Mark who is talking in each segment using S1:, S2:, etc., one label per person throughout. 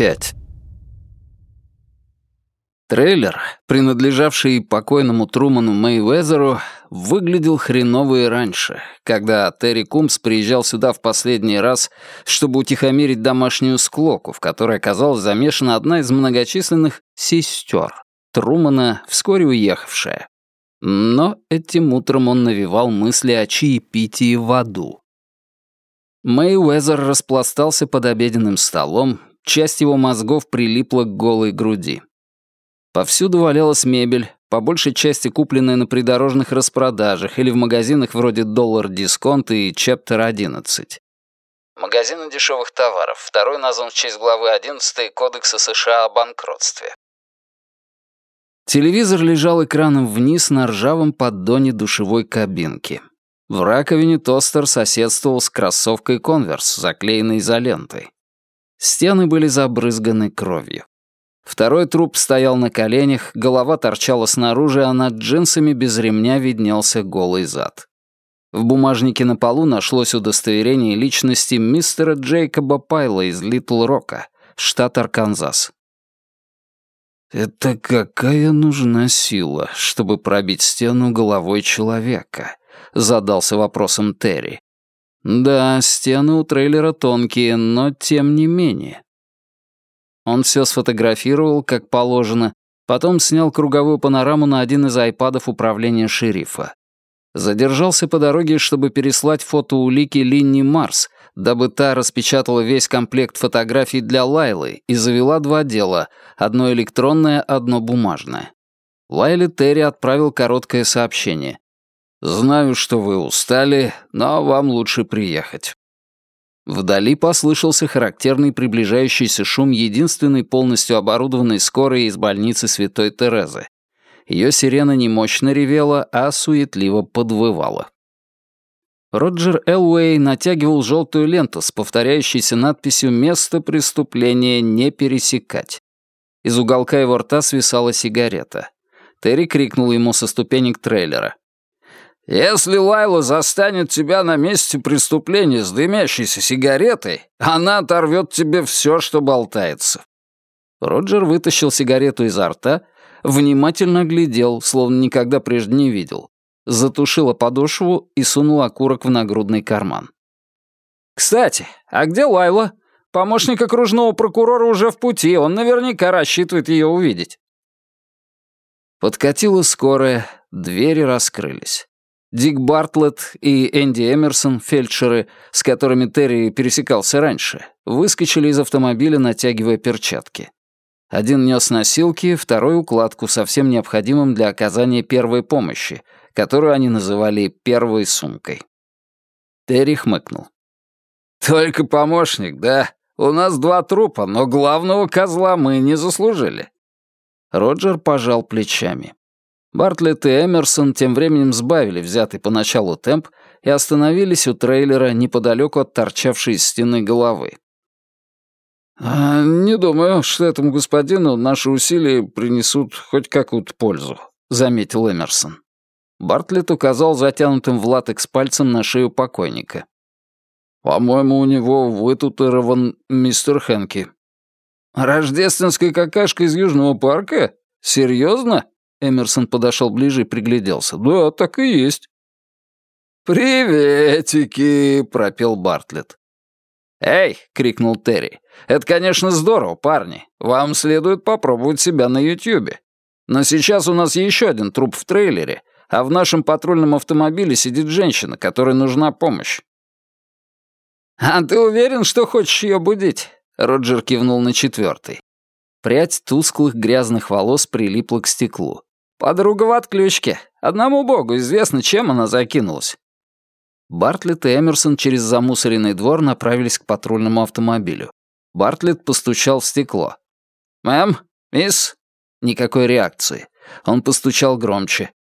S1: 5. Трейлер, принадлежавший покойному Труману Мэйвезеру, выглядел хреново и раньше, когда Терри Кумс приезжал сюда в последний раз, чтобы утихомирить домашнюю склоку, в которой оказалась замешана одна из многочисленных сестер Трумана, вскоре уехавшая. Но этим утром он навевал мысли о чаепитии в аду. Мэй Уэзер распластался под обеденным столом, часть его мозгов прилипла к голой груди. Повсюду валялась мебель, по большей части купленная на придорожных распродажах или в магазинах вроде «Доллар Дисконт» и «Чептер 11». Магазины дешевых товаров. Второй назван в честь главы 11 Кодекса США о банкротстве. Телевизор лежал экраном вниз на ржавом поддоне душевой кабинки. В раковине тостер соседствовал с кроссовкой «Конверс», заклеенной изолентой. Стены были забрызганы кровью. Второй труп стоял на коленях, голова торчала снаружи, а над джинсами без ремня виднелся голый зад. В бумажнике на полу нашлось удостоверение личности мистера Джейкоба Пайла из Литл Рока, штат Арканзас. «Это какая нужна сила, чтобы пробить стену головой человека?» — задался вопросом Терри. «Да, стены у трейлера тонкие, но тем не менее. Он все сфотографировал, как положено, потом снял круговую панораму на один из айпадов управления шерифа. Задержался по дороге, чтобы переслать фото улики Линни Марс, дабы та распечатала весь комплект фотографий для Лайлы и завела два дела, одно электронное, одно бумажное. Лайле Терри отправил короткое сообщение. «Знаю, что вы устали, но вам лучше приехать. Вдали послышался характерный приближающийся шум единственной полностью оборудованной скорой из больницы Святой Терезы. Ее сирена не мощно ревела, а суетливо подвывала. Роджер Элуэй натягивал желтую ленту с повторяющейся надписью «Место преступления не пересекать». Из уголка его рта свисала сигарета. Терри крикнул ему со ступенек трейлера. Если Лайла застанет тебя на месте преступления с дымящейся сигаретой, она оторвет тебе все, что болтается». Роджер вытащил сигарету изо рта, внимательно глядел, словно никогда прежде не видел, затушила подошву и сунул окурок в нагрудный карман. «Кстати, а где Лайла? Помощник окружного прокурора уже в пути, он наверняка рассчитывает ее увидеть». Подкатила скорая, двери раскрылись. Дик Бартлетт и Энди Эмерсон, фельдшеры, с которыми Терри пересекался раньше, выскочили из автомобиля, натягивая перчатки. Один нес носилки, второй — укладку, совсем необходимым для оказания первой помощи, которую они называли «первой сумкой». Терри хмыкнул. «Только помощник, да? У нас два трупа, но главного козла мы не заслужили». Роджер пожал плечами. Бартлетт и Эмерсон тем временем сбавили взятый поначалу темп и остановились у трейлера неподалеку от торчавшей из стены головы. «А, «Не думаю, что этому господину наши усилия принесут хоть какую-то пользу», — заметил Эмерсон. Бартлетт указал затянутым в латекс пальцем на шею покойника. «По-моему, у него вытатуирован мистер Хэнки». «Рождественская какашка из Южного парка? Серьезно?» Эмерсон подошел ближе и пригляделся. «Да, так и есть». «Приветики!» — пропел Бартлетт. «Эй!» — крикнул Терри. «Это, конечно, здорово, парни. Вам следует попробовать себя на Ютьюбе. Но сейчас у нас еще один труп в трейлере, а в нашем патрульном автомобиле сидит женщина, которой нужна помощь». «А ты уверен, что хочешь ее будить?» Роджер кивнул на четвертый. Прядь тусклых грязных волос прилипла к стеклу. «Подруга в отключке. Одному богу известно, чем она закинулась». Бартлетт и Эмерсон через замусоренный двор направились к патрульному автомобилю. Бартлетт постучал в стекло. «Мэм? Мисс?» Никакой реакции. Он постучал громче.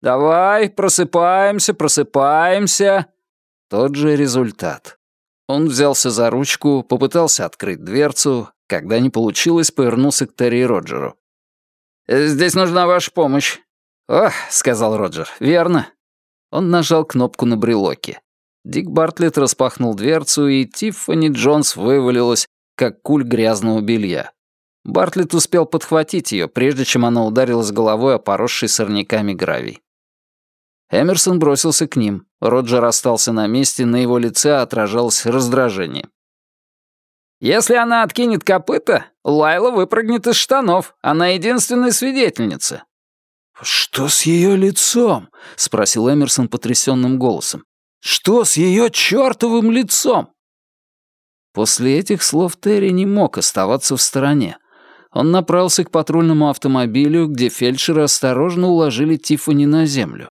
S1: «Давай, просыпаемся, просыпаемся!» Тот же результат. Он взялся за ручку, попытался открыть дверцу. Когда не получилось, повернулся к Терри Роджеру. «Здесь нужна ваша помощь». «Ох», — сказал Роджер, — «верно». Он нажал кнопку на брелоке. Дик Бартлетт распахнул дверцу, и Тиффани Джонс вывалилась, как куль грязного белья. Бартлетт успел подхватить ее, прежде чем она ударилась головой о поросший сорняками гравий. Эмерсон бросился к ним. Роджер остался на месте, на его лице отражалось раздражение. «Если она откинет копыта, Лайла выпрыгнет из штанов. Она единственная свидетельница».
S2: «Что с ее лицом?» — спросил Эмерсон потрясенным голосом. «Что с ее чертовым лицом?»
S1: После этих слов Терри не мог оставаться в стороне. Он направился к патрульному автомобилю, где фельдшеры осторожно уложили Тиффани на землю.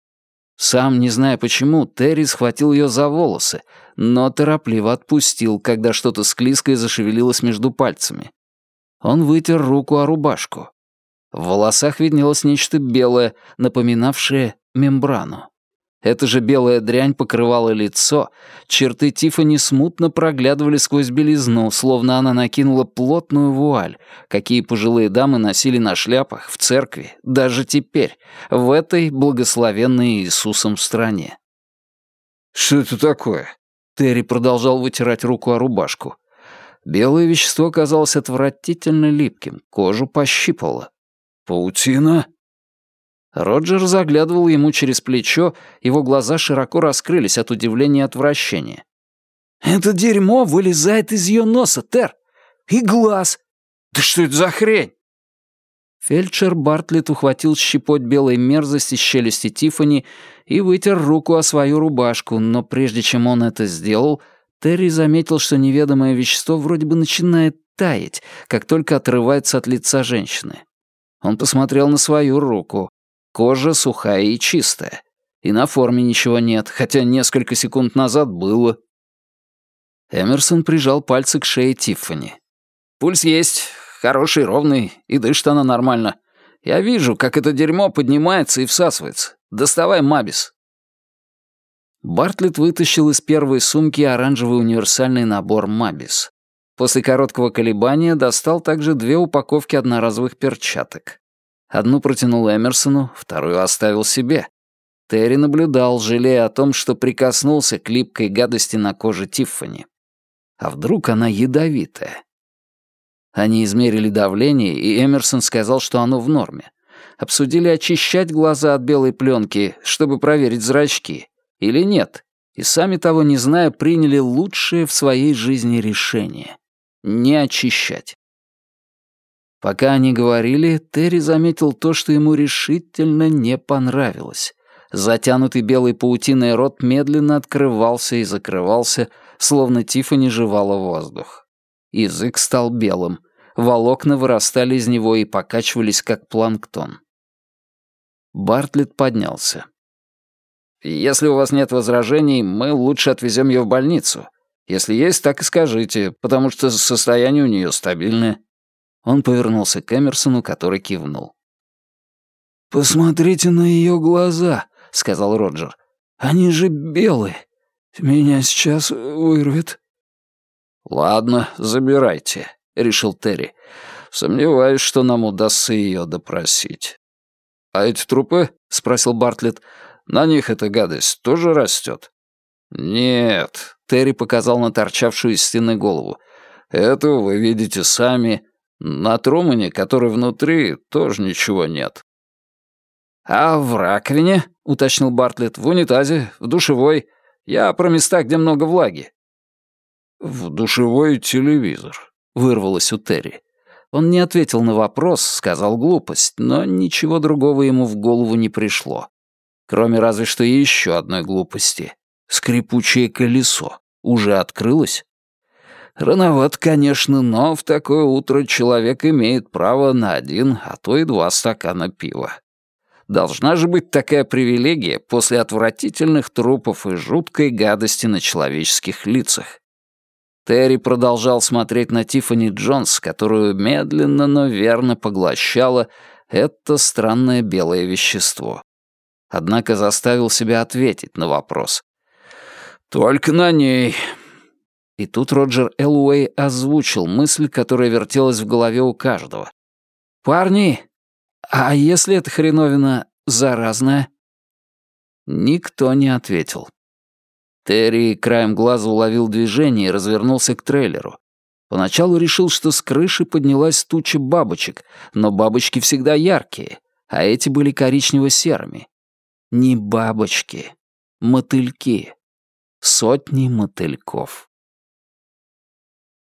S1: Сам, не зная почему, Терри схватил ее за волосы, но торопливо отпустил, когда что-то склизкое зашевелилось между пальцами. Он вытер руку о рубашку. В волосах виднелось нечто белое, напоминавшее мембрану. Эта же белая дрянь покрывала лицо, черты Тиффани смутно проглядывали сквозь белизну, словно она накинула плотную вуаль, какие пожилые дамы носили на шляпах в церкви, даже теперь, в этой благословенной Иисусом стране.
S2: «Что это такое?»
S1: Терри продолжал вытирать руку о рубашку. Белое вещество казалось отвратительно липким, кожу пощипало.
S2: «Паутина?»
S1: Роджер заглядывал ему через плечо, его глаза широко раскрылись от удивления и отвращения.
S2: «Это дерьмо вылезает из ее носа, Тер! И глаз! Да что это за хрень?»
S1: Фельдшер Бартлетт ухватил щепоть белой мерзости с челюсти Тифани и вытер руку о свою рубашку, но прежде чем он это сделал, Терри заметил, что неведомое вещество вроде бы начинает таять, как только отрывается от лица женщины. Он посмотрел на свою руку. Кожа сухая и чистая. И на форме ничего нет, хотя несколько секунд назад было. Эмерсон прижал пальцы к шее Тиффани. «Пульс есть, хороший, ровный, и дышит она нормально. Я вижу, как это дерьмо поднимается и всасывается. Доставай Мабис». Бартлетт вытащил из первой сумки оранжевый универсальный набор Мабис. После короткого колебания достал также две упаковки одноразовых перчаток. Одну протянул Эмерсону, вторую оставил себе. Терри наблюдал, жалея о том, что прикоснулся к липкой гадости на коже Тиффани. А вдруг она ядовитая? Они измерили давление, и Эмерсон сказал, что оно в норме. Обсудили очищать глаза от белой пленки, чтобы проверить зрачки, или нет, и сами того не зная, приняли лучшее в своей жизни решение — не очищать. Пока они говорили, Терри заметил то, что ему решительно не понравилось. Затянутый белой паутиной рот медленно открывался и закрывался, словно Тиффани жевала воздух. Язык стал белым, волокна вырастали из него и покачивались, как планктон. Бартлетт поднялся. «Если у вас нет возражений, мы лучше отвезем ее в больницу. Если есть, так и скажите, потому что состояние у нее стабильное». Он повернулся к Эмерсону, который кивнул.
S2: «Посмотрите на ее глаза», — сказал Роджер. «Они же белые. Меня сейчас вырвет».
S1: «Ладно, забирайте», — решил Терри. «Сомневаюсь, что нам удастся ее допросить». «А эти трупы?» — спросил Бартлетт. «На них эта гадость тоже растет?» «Нет», — Терри показал на торчавшую из стены голову. «Этого вы видите сами. На Трумане, который внутри, тоже ничего нет. «А в раковине?» — уточнил Бартлетт. «В унитазе, в душевой. Я про места, где много влаги». «В душевой телевизор», — вырвалось у Терри. Он не ответил на вопрос, сказал глупость, но ничего другого ему в голову не пришло. Кроме разве что еще одной глупости. Скрипучее колесо уже открылось? Рановат, конечно, но в такое утро человек имеет право на один, а то и два стакана пива. Должна же быть такая привилегия после отвратительных трупов и жуткой гадости на человеческих лицах. Терри продолжал смотреть на Тиффани Джонс, которую медленно, но верно поглощало это странное белое вещество. Однако заставил себя ответить на вопрос. «Только на ней. И тут Роджер Элуэй озвучил мысль, которая вертелась в голове у каждого. «Парни, а если эта хреновина заразная?» Никто не ответил. Терри краем глаза уловил движение и развернулся к трейлеру. Поначалу решил, что с крыши поднялась туча бабочек, но бабочки всегда яркие, а эти были коричнево-серыми. Не бабочки, мотыльки. Сотни мотыльков.